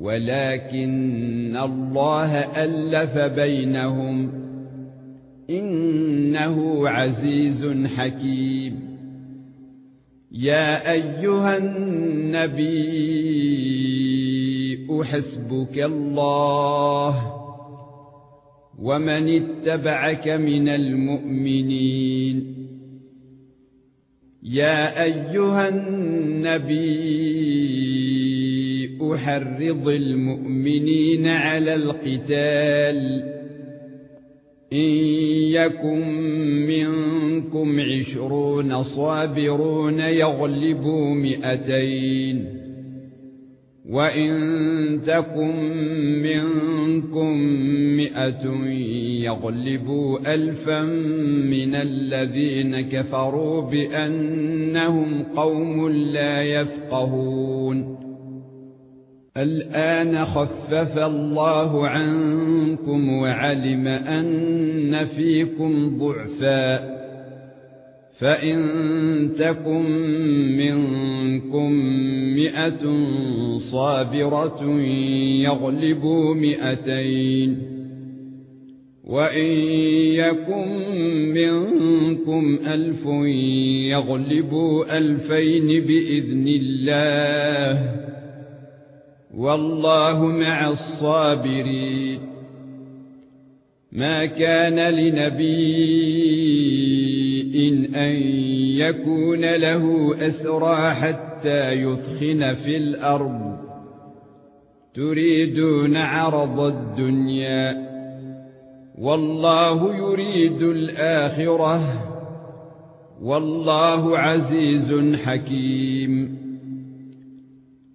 ولكن الله ألف بينهم إنه عزيز حكيم. يا أيها النبي حسبك الله ومن اتبعك من المؤمنين. يا أيها النبي أحرض المؤمنين على القتال. إن يكن منكم عشرون صابرون يغلبوا مئتين. وإن تكن منكم مئة يغلبوا الفا من الذين كفروا بأنهم قوم لا يفقهون. الآن خفف الله عنكم وعلم أن فيكم ضعفا فإن تكن منكم مئة صابرة يغلبوا مئتين وإن يكن منكم ألف يغلبوا ألفين بإذن الله والله مع الصابرين. ما كان لنبي إن أن يكون له أسرى حتى يثخن في الأرض. تريدون عرض الدنيا. والله يريد الآخرة. والله عزيز حكيم.